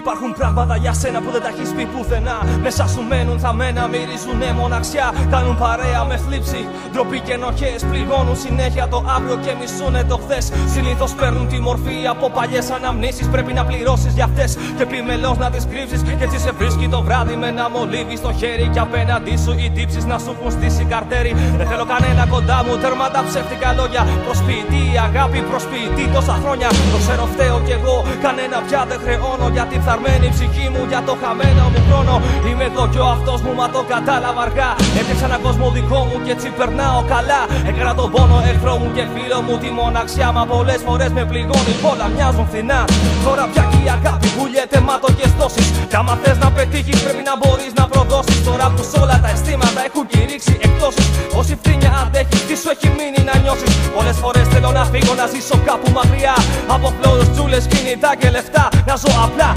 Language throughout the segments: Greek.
Υπάρχουν πράγματα για σένα που δεν τα έχεις πει πουθενά. Μέσα σου μένουν θαμμένα, μυρίζουν μοναξιά. Κάνουν παρέα με θλίψη. Ντροπή και ενοχές πληγώνουν συνέχεια το αύριο και μισούνε το χθες. Συνήθως παίρνουν τη μορφή από παλιές αναμνήσεις. Πρέπει να πληρώσεις για αυτές και επιμελώς να τις κρύψεις. Και έτσι σε βρίσκει το βράδυ με ένα μολύβι στο χέρι. Και απέναντί σου οι τύψεις να σου έχουν στήσει καρτέρι. Δεν θέλω κανένα κοντά μου, τέρμα τα ψεύτικα λόγια. Προσποιητή, αγάπη, προσποιητή τόσα χρόνια. Το ξέρω φταίω κι εγώ, κανένα πια δεν χρεώνω για τη φθαρμένη ψυχή μου για το χαμένο μου χρόνο. Είμαι εδώ κι ο αυτός μου, μα το κατάλαβα αργά. Έπαιξα ένα κόσμο δικό μου και έτσι περνάω καλά. Έκανα τον πόνο εχθρό μου και φίλο μου τη μοναξιά. Μα πολλές φορές με πληγώνει, όλα μοιάζουν φθηνά. Τώρα πια και η αγάπη πουλιέται μάτω και στώσει. Κι άμα θες να πετύχεις, πρέπει να μπορείς να προδώσεις. Τώρα που σ' όλα τα αισθήματα έχουν κηρύξει εκτόσει. Όση φθήνια αντέχεις, τι σου έχει μείνει να νιώσεις. Πολλές φορές θέλω να φύγω να ζήσω κάπου μακριά. Από φλόρους, τσούλε, κινητά και λεφτά. Να ζω απλά,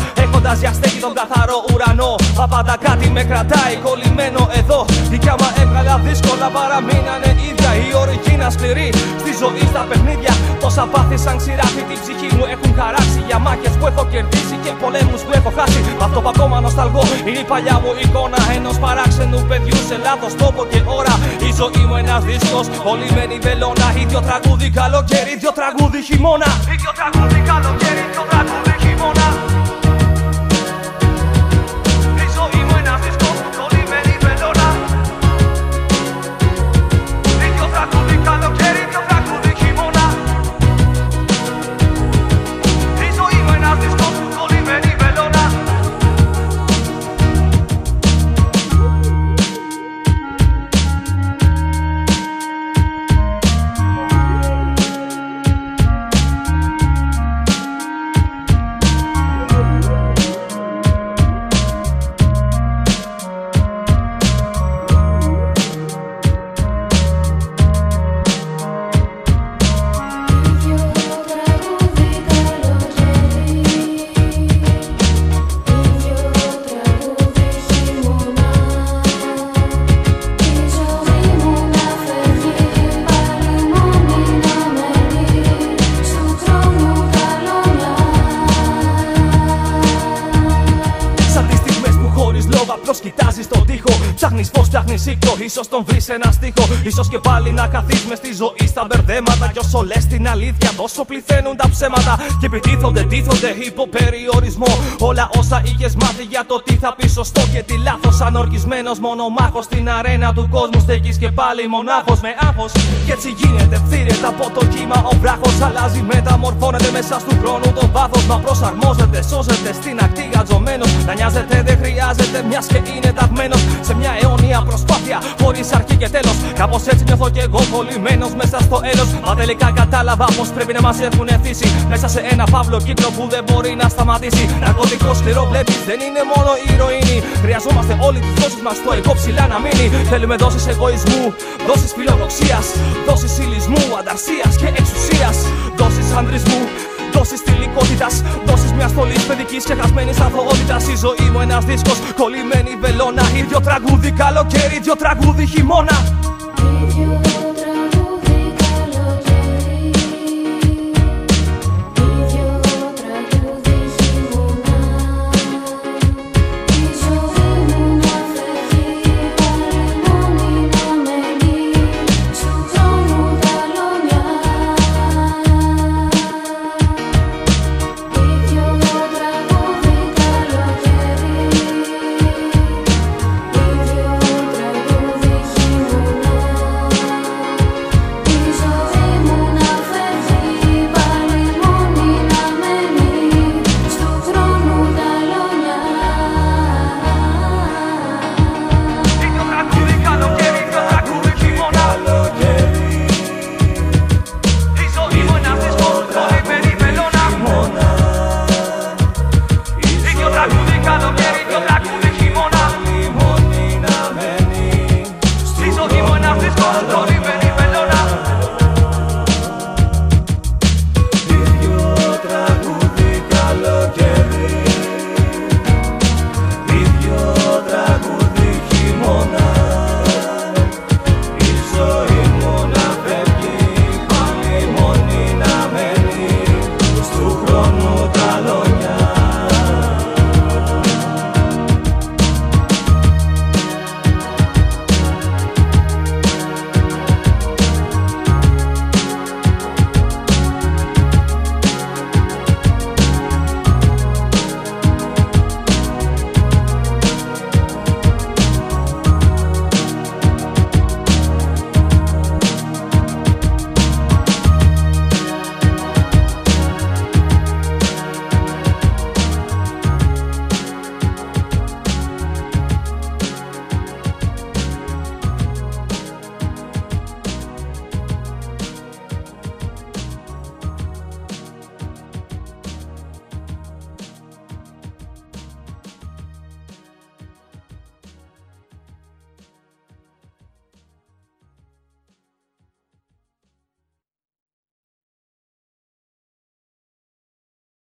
έχοντα για στέκει τον καθαρό ουρανό. Μα πάντα κάτι με κρατάει κολλημένο εδώ. Και άμα έβγαλα δύσκολα παραμείνανε ίδια. Η ορική σκληρή στη ζωή στα παιχνίδια. Τόσα πάθη σαν ξηράφι την ψυχή μου έχουν χαράξει για μάχες που έχω κερδίσει και πολέμους που έχω χάσει. Αυτό που ακόμα νοσταλγώ είναι η παλιά μου εικόνα ενός παράξενου παιδιού σε λάθος τόπο και ώρα. Η ζωή μου ένας δίσκος, κολλημένη βελόνα. Ίδιο τραγούδι καλοκαίρι, ίδιο τραγούδι χειμώνα. Ίδιο τραγούδι φω, ψάχνει οίκο. σω τον βρεις ένα στίχο. σω και πάλι να χαθεί μες στη ζωή στα μπερδέματα. Κι όσο λες την αλήθεια, τόσο πληθαίνουν τα ψέματα. Και επιτίθονται, τίθονται υπό περιορισμό. Όλα όσα είχες μάθει για το τι θα πεις σωστό και τι λάθος. Ανορκισμένος μονομάχος στην αρένα του κόσμου. Στέκεις και πάλι μονάχος με άγχος. Και έτσι γίνεται, φθήρεται από το κύμα ο βράχος. Αλλάζει, μεταμορφώνεται μέσα του χρόνου το βάθος. Μα προσαρμόζεται, σώζεται στην ακτή γατζωμένο. Να νοιάζεται, δεν χρειάζεται, μιας και είναι ταγμένος σε μια αιώνια προσπάθεια. Χωρίς αρχή και τέλος. Κάπως έτσι νιώθω κι εγώ κολλημένος μέσα στο έλο. Μα τελικά κατάλαβα πως πρέπει να μας έχουν εθίσει μέσα σε ένα παύλο κύκλο που δεν μπορεί να σταματήσει. Ναρκωτικό σκληρό βλέπεις, δεν είναι μόνο η ηρωίνη. Χρειαζόμαστε όλοι τις δόσεις μας στο εγώ ψηλά να μείνει. Θέλουμε δόσεις εγωισμού, δόσεις φιλοδοξίας, δόσεις ηλισμού, ανταρσίας και εξουσίας, δόσεις ανδρισμού. Δόσει τυλικότητα, δόσει μιας στολή παιδικής και χασμένης αθωότητα. Η ζωή μου ένας δίσκος, κολλημένη βελόνα. ίδιο τραγούδι καλοκαίρι, ίδιο τραγούδι χειμώνα.